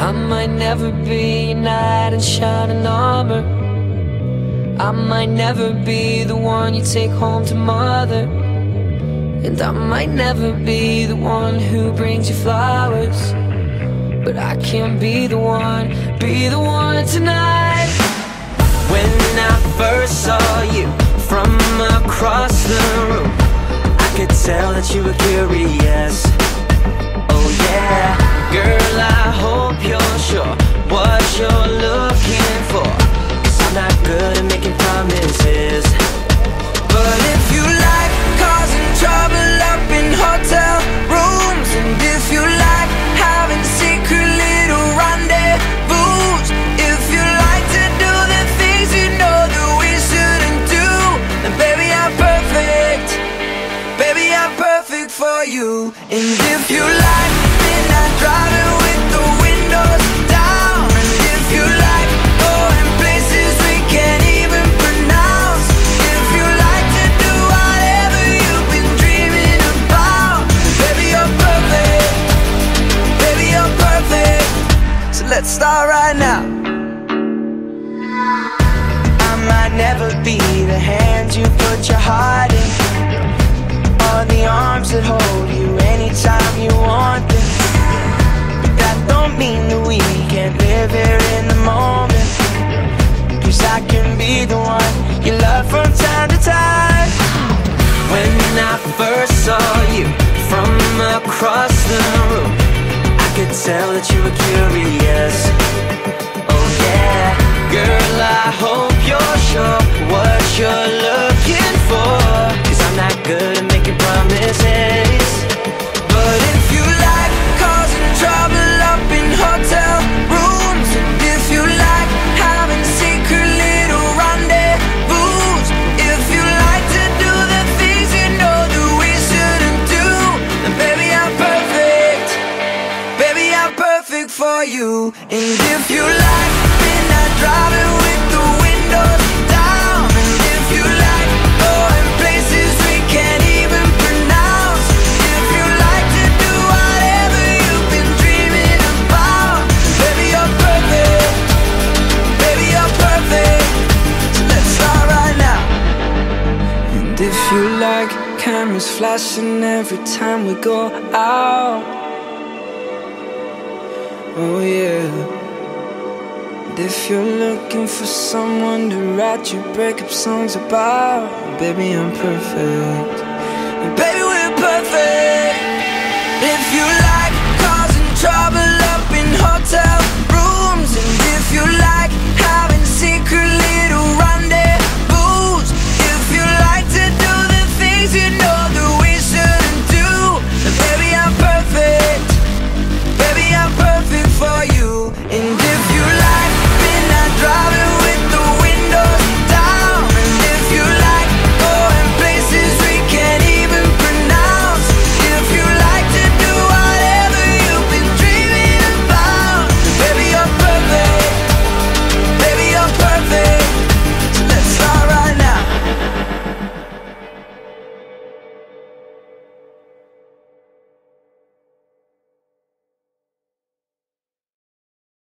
I might never be a knight in shining armor. I might never be the one you take home to mother. And I might never be the one who brings you flowers. But I can be the one, be the one tonight. When I first saw you from across the room, I could tell that you were curious. Oh yeah, girl, I you. And if you like midnight driving with the windows down, and if you like oh, going places we can't even pronounce, if you like to do whatever you've been dreaming about, baby, you're perfect. Baby, you're perfect. So let's start right now. I might never be mean that we can't live here in the moment. Cause I can be the one you love from time to time. When I first saw you from across the room, I could tell that you were curious. Oh yeah, girl, I hope for you. And if you like midnight driving with the windows down, and if you like going places we can't even pronounce, if you like to do whatever you've been dreaming about, baby, you're perfect. Baby, you're perfect. So let's start right now. And if you like cameras flashing every time we go out oh yeah. And if you're looking for someone to write your breakup songs about, baby, I'm perfect. And baby,